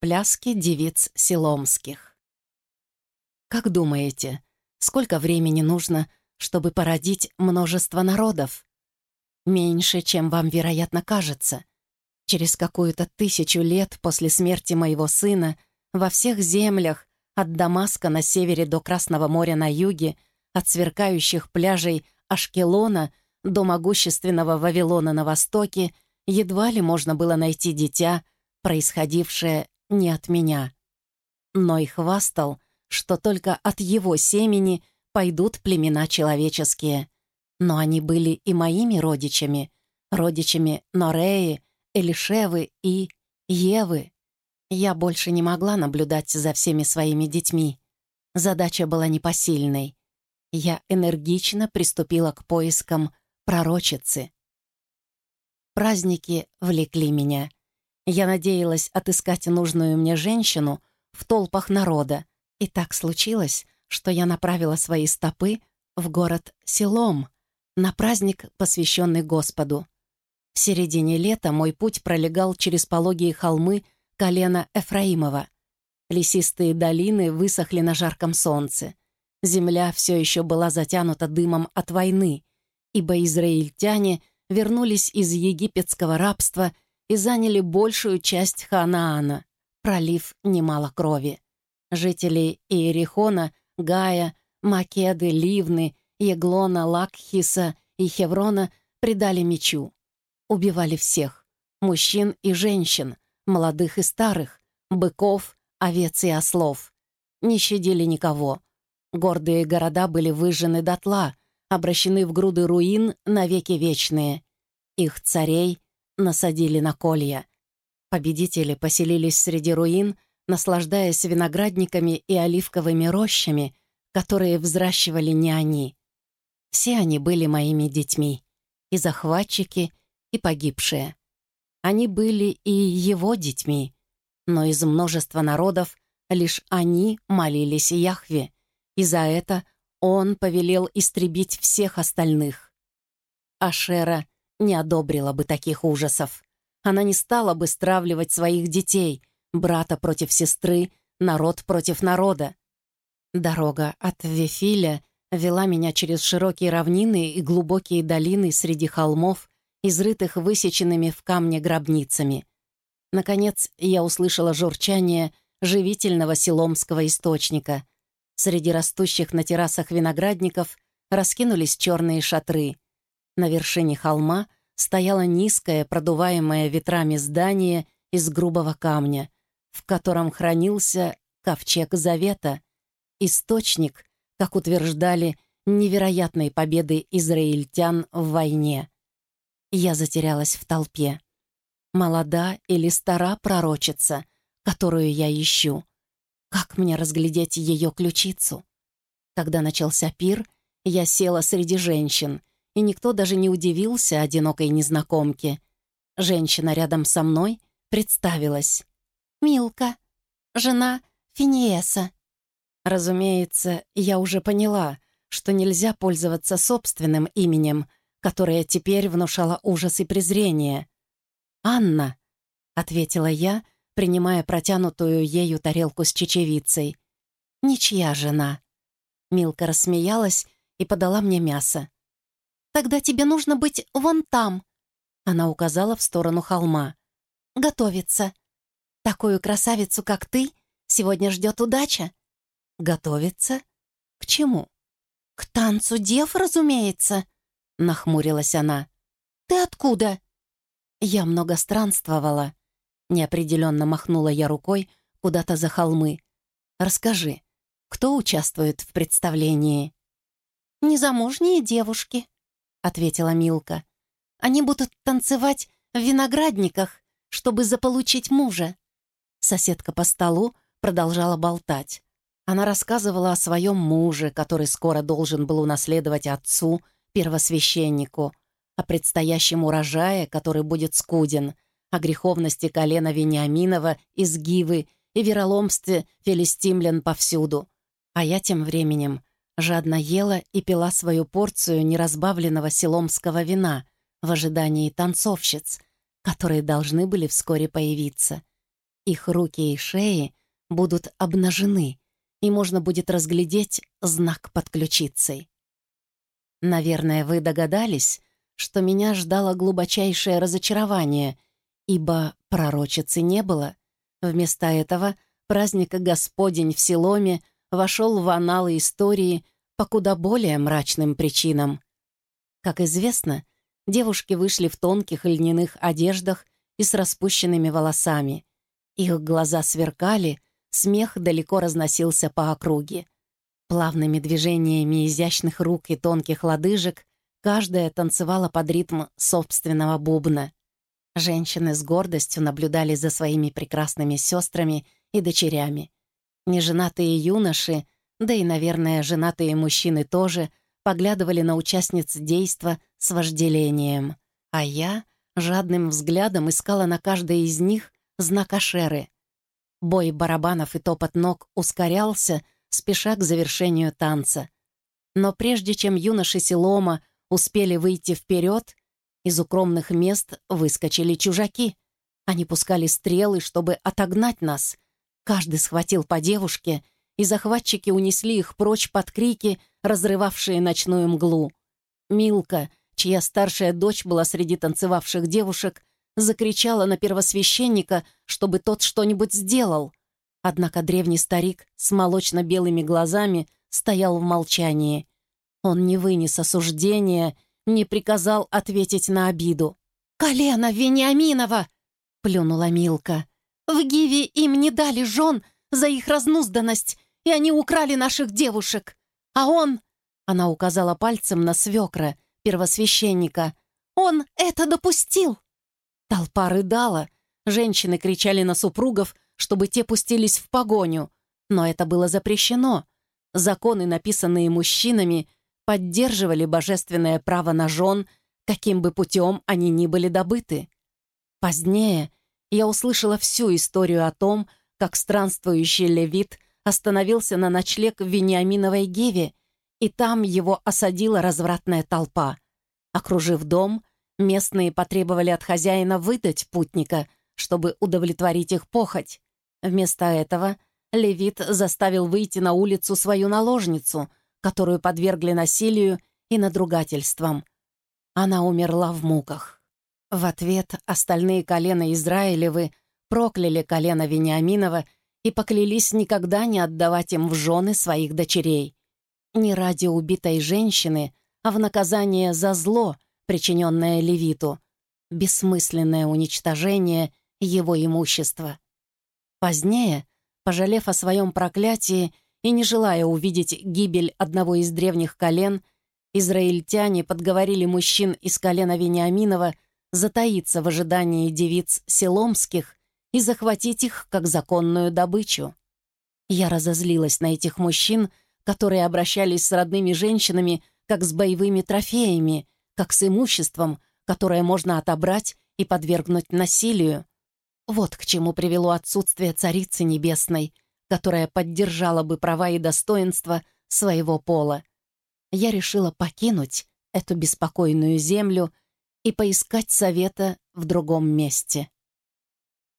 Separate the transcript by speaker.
Speaker 1: Пляски девиц Силомских. Как думаете, сколько времени нужно, чтобы породить множество народов? Меньше, чем вам, вероятно, кажется. Через какую-то тысячу лет после смерти моего сына во всех землях, от Дамаска на севере до Красного моря на юге, от сверкающих пляжей Ашкелона до могущественного Вавилона на востоке, едва ли можно было найти дитя, происходившее не от меня. Но и хвастал, что только от его семени пойдут племена человеческие. Но они были и моими родичами, родичами Нореи, Элишевы и Евы. Я больше не могла наблюдать за всеми своими детьми. Задача была непосильной. Я энергично приступила к поискам пророчицы. Праздники влекли меня — я надеялась отыскать нужную мне женщину в толпах народа, и так случилось, что я направила свои стопы в город Селом на праздник, посвященный Господу. В середине лета мой путь пролегал через пологие холмы колена Эфраимова. Лесистые долины высохли на жарком солнце. Земля все еще была затянута дымом от войны, ибо израильтяне вернулись из египетского рабства и заняли большую часть Ханаана, пролив немало крови. Жители Иерихона, Гая, Македы, Ливны, Еглона, Лакхиса и Хеврона предали мечу. Убивали всех — мужчин и женщин, молодых и старых, быков, овец и ослов. Не щадили никого. Гордые города были выжжены дотла, обращены в груды руин навеки вечные. Их царей насадили на колья. Победители поселились среди руин, наслаждаясь виноградниками и оливковыми рощами, которые взращивали не они. Все они были моими детьми, и захватчики, и погибшие. Они были и его детьми, но из множества народов лишь они молились Яхве, и за это он повелел истребить всех остальных. Ашера не одобрила бы таких ужасов. Она не стала бы стравливать своих детей, брата против сестры, народ против народа. Дорога от Вефиля вела меня через широкие равнины и глубокие долины среди холмов, изрытых высеченными в камне гробницами. Наконец, я услышала журчание живительного селомского источника. Среди растущих на террасах виноградников раскинулись черные шатры — на вершине холма стояло низкое, продуваемое ветрами здание из грубого камня, в котором хранился ковчег Завета, источник, как утверждали, невероятной победы израильтян в войне. Я затерялась в толпе. Молода или стара пророчица, которую я ищу. Как мне разглядеть ее ключицу? Когда начался пир, я села среди женщин, и никто даже не удивился одинокой незнакомке. Женщина рядом со мной представилась. «Милка, жена Финиеса». Разумеется, я уже поняла, что нельзя пользоваться собственным именем, которое теперь внушало ужас и презрение. «Анна», — ответила я, принимая протянутую ею тарелку с чечевицей. «Ничья жена». Милка рассмеялась и подала мне мясо. Тогда тебе нужно быть вон там». Она указала в сторону холма. «Готовиться. Такую красавицу, как ты, сегодня ждет удача». «Готовиться? К чему?» «К танцу дев, разумеется», — нахмурилась она. «Ты откуда?» Я много странствовала. Неопределенно махнула я рукой куда-то за холмы. «Расскажи, кто участвует в представлении?» «Незамужние девушки», — ответила Милка. «Они будут танцевать в виноградниках, чтобы заполучить мужа». Соседка по столу продолжала болтать. Она рассказывала о своем муже, который скоро должен был унаследовать отцу, первосвященнику, о предстоящем урожае, который будет скуден, о греховности колена Вениаминова из Гивы и вероломстве филистимлян повсюду. А я тем временем жадно ела и пила свою порцию неразбавленного селомского вина в ожидании танцовщиц, которые должны были вскоре появиться. их руки и шеи будут обнажены, и можно будет разглядеть знак под ключицей. Наверное, вы догадались, что меня ждало глубочайшее разочарование, ибо пророчицы не было. Вместо этого праздник Господень в Силоме вошел в аналы истории по куда более мрачным причинам. Как известно, девушки вышли в тонких льняных одеждах и с распущенными волосами. Их глаза сверкали, смех далеко разносился по округе. Плавными движениями изящных рук и тонких лодыжек каждая танцевала под ритм собственного бубна. Женщины с гордостью наблюдали за своими прекрасными сестрами и дочерями. Неженатые юноши, да и, наверное, женатые мужчины тоже, поглядывали на участниц действа с вожделением. А я жадным взглядом искала на каждой из них знак Ашеры. Бой барабанов и топот ног ускорялся, спеша к завершению танца. Но прежде чем юноши Силома успели выйти вперед, из укромных мест выскочили чужаки. Они пускали стрелы, чтобы отогнать нас. Каждый схватил по девушке, и захватчики унесли их прочь под крики, разрывавшие ночную мглу. Милка, чья старшая дочь была среди танцевавших девушек, закричала на первосвященника, чтобы тот что-нибудь сделал. Однако древний старик с молочно-белыми глазами стоял в молчании. Он не вынес осуждения, не приказал ответить на обиду. «Колено Вениаминова!» — плюнула Милка. «В Гиве им не дали жен за их разнузданность, и они украли наших девушек. А он...» — она указала пальцем на свекра, первосвященника. «Он это допустил!» Толпа рыдала, женщины кричали на супругов, чтобы те пустились в погоню. Но это было запрещено. Законы, написанные мужчинами, поддерживали божественное право на жен, каким бы путем они ни были добыты. Позднее я услышала всю историю о том, как странствующий левит остановился на ночлег в Вениаминовой Геве, и там его осадила развратная толпа. Окружив дом, местные потребовали от хозяина выдать путника, чтобы удовлетворить их похоть. Вместо этого Левит заставил выйти на улицу свою наложницу, которую подвергли насилию и надругательствам. Она умерла в муках. В ответ остальные колена Израилевы прокляли колено Вениаминова и поклялись никогда не отдавать им в жены своих дочерей. Не ради убитой женщины, а в наказание за зло, причиненное Левиту, бессмысленное уничтожение его имущества. Позднее, пожалев о своем проклятии и не желая увидеть гибель одного из древних колен, израильтяне подговорили мужчин из колена Вениаминова затаиться в ожидании девиц селомских и захватить их как законную добычу. Я разозлилась на этих мужчин, которые обращались с родными женщинами как с боевыми трофеями, как с имуществом, которое можно отобрать и подвергнуть насилию. Вот к чему привело отсутствие Царицы Небесной, которая поддержала бы права и достоинства своего пола. Я решила покинуть эту беспокойную землю и поискать совета в другом месте.